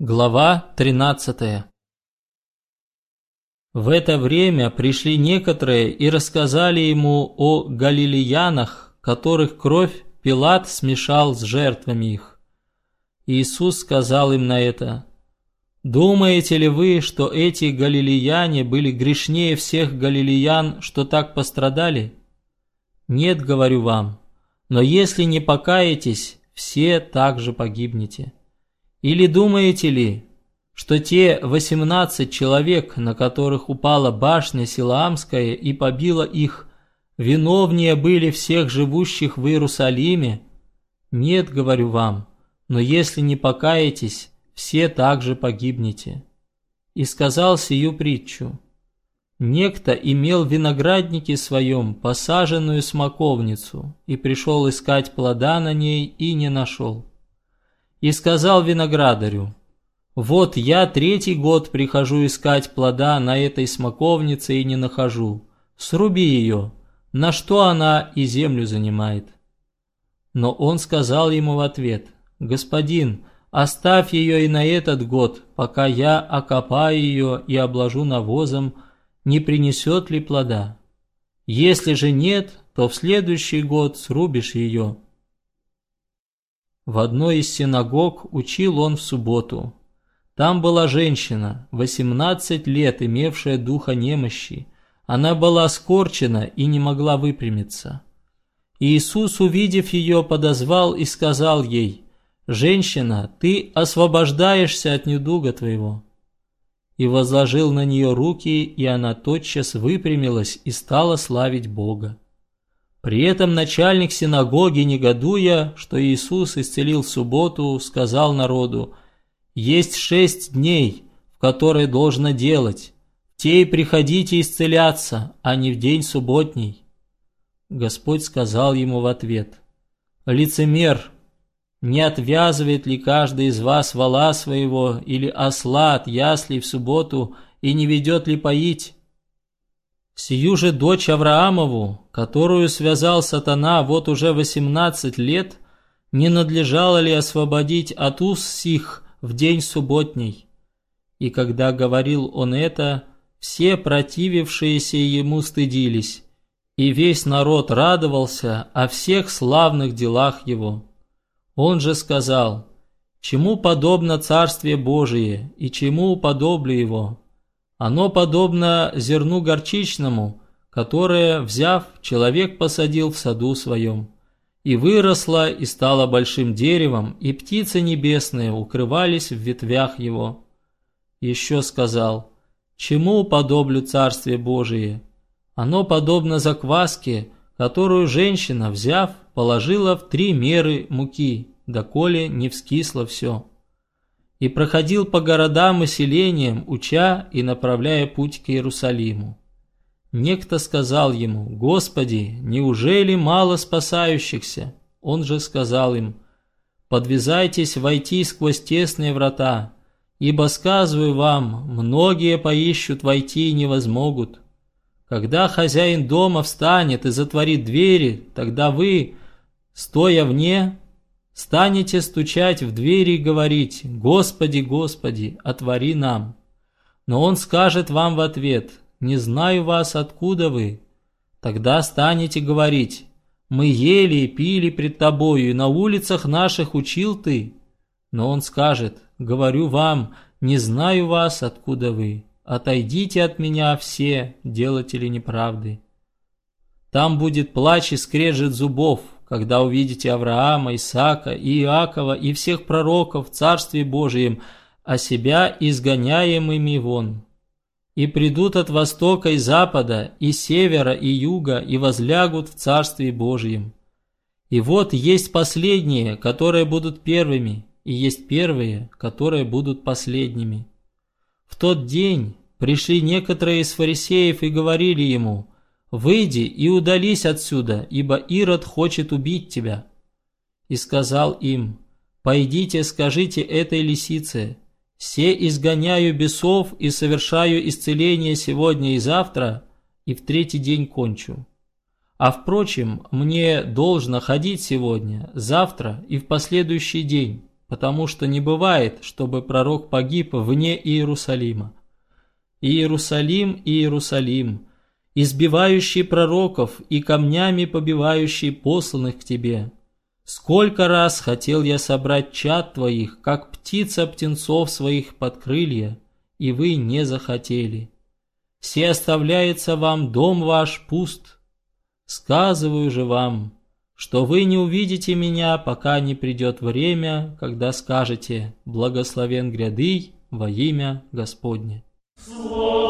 Глава 13 В это время пришли некоторые и рассказали ему о галилеянах, которых кровь Пилат смешал с жертвами их. Иисус сказал им на это, «Думаете ли вы, что эти галилеяне были грешнее всех галилеян, что так пострадали? Нет, говорю вам, но если не покаетесь, все также погибнете». Или думаете ли, что те восемнадцать человек, на которых упала башня Силаамская и побила их, виновнее были всех живущих в Иерусалиме? Нет, говорю вам, но если не покаетесь, все также погибнете. И сказал сию притчу. Некто имел в винограднике своем посаженную смоковницу и пришел искать плода на ней и не нашел и сказал виноградарю, «Вот я третий год прихожу искать плода на этой смоковнице и не нахожу. Сруби ее, на что она и землю занимает». Но он сказал ему в ответ, «Господин, оставь ее и на этот год, пока я окопаю ее и обложу навозом, не принесет ли плода? Если же нет, то в следующий год срубишь ее». В одной из синагог учил он в субботу. Там была женщина, 18 лет, имевшая духа немощи. Она была скорчена и не могла выпрямиться. Иисус, увидев ее, подозвал и сказал ей, «Женщина, ты освобождаешься от недуга твоего». И возложил на нее руки, и она тотчас выпрямилась и стала славить Бога. При этом начальник синагоги, негодуя, что Иисус исцелил в субботу, сказал народу, «Есть шесть дней, в которые должно делать. В те и приходите исцеляться, а не в день субботний». Господь сказал ему в ответ, «Лицемер, не отвязывает ли каждый из вас вала своего или осла от яслей в субботу и не ведет ли поить?» Сию же дочь Авраамову, которую связал сатана вот уже восемнадцать лет, не надлежало ли освободить от уз сих в день субботний? И когда говорил он это, все противившиеся ему стыдились, и весь народ радовался о всех славных делах его. Он же сказал, «Чему подобно Царствие Божие, и чему уподоблю его?» Оно подобно зерну горчичному, которое, взяв, человек посадил в саду своем. И выросло, и стало большим деревом, и птицы небесные укрывались в ветвях его. Еще сказал, чему подоблю Царствие Божие? Оно подобно закваске, которую женщина, взяв, положила в три меры муки, доколе не вскисло все и проходил по городам и селениям, уча и направляя путь к Иерусалиму. Некто сказал ему, «Господи, неужели мало спасающихся?» Он же сказал им, «Подвязайтесь войти сквозь тесные врата, ибо, сказываю вам, многие поищут войти и не возмогут. Когда хозяин дома встанет и затворит двери, тогда вы, стоя вне, станете стучать в двери и говорить «Господи, Господи, отвори нам». Но он скажет вам в ответ «Не знаю вас, откуда вы». Тогда станете говорить «Мы ели и пили пред тобою, и на улицах наших учил ты». Но он скажет «Говорю вам, не знаю вас, откуда вы. Отойдите от меня все, делатели неправды». Там будет плач и скрежет зубов, когда увидите Авраама, Исаака Иакова и всех пророков в Царстве Божием, а себя изгоняемыми вон. И придут от востока и запада, и севера, и юга, и возлягут в Царстве Божьем. И вот есть последние, которые будут первыми, и есть первые, которые будут последними. В тот день пришли некоторые из фарисеев и говорили ему – «Выйди и удались отсюда, ибо Ирод хочет убить тебя». И сказал им, «Пойдите, скажите этой лисице, «Се изгоняю бесов и совершаю исцеление сегодня и завтра, и в третий день кончу. А впрочем, мне должно ходить сегодня, завтра и в последующий день». потому что не бывает, чтобы пророк погиб вне Иерусалима. Иерусалим, Иерусалим, избивающий пророков и камнями побивающий посланных к тебе. Сколько раз хотел я собрать чад твоих, как птица птенцов своих под крылья, и вы не захотели. Все оставляется вам дом ваш пуст. Сказываю же вам, что вы не увидите меня, пока не придет время, когда скажете «Благословен гряды во имя Господне». Слово